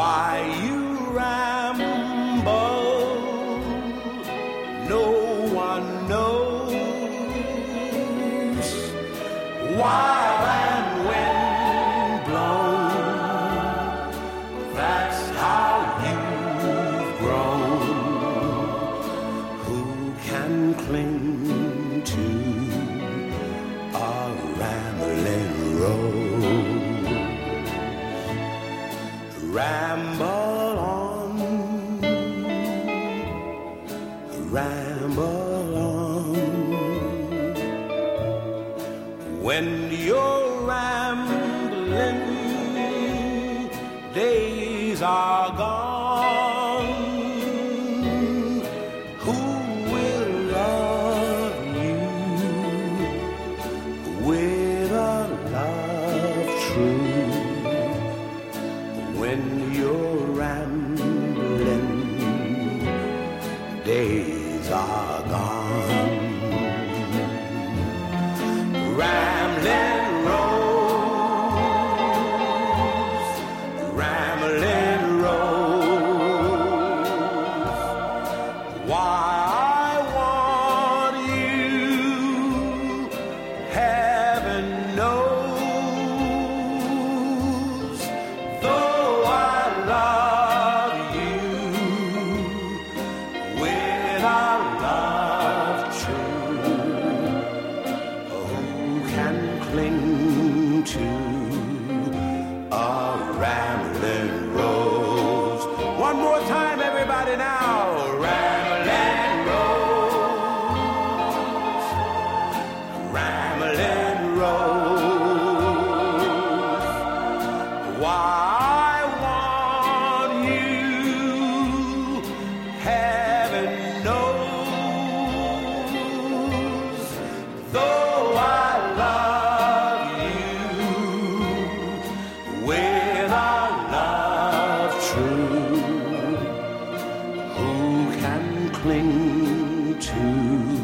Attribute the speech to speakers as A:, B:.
A: why you ramble. No one knows why and. That's how you've grown. Who can cling to? Ramble on, ramble on. When you're rambling, days are gone. Who will love you with a love true? Days are gone. Rambling why cling to a rambler. cling to.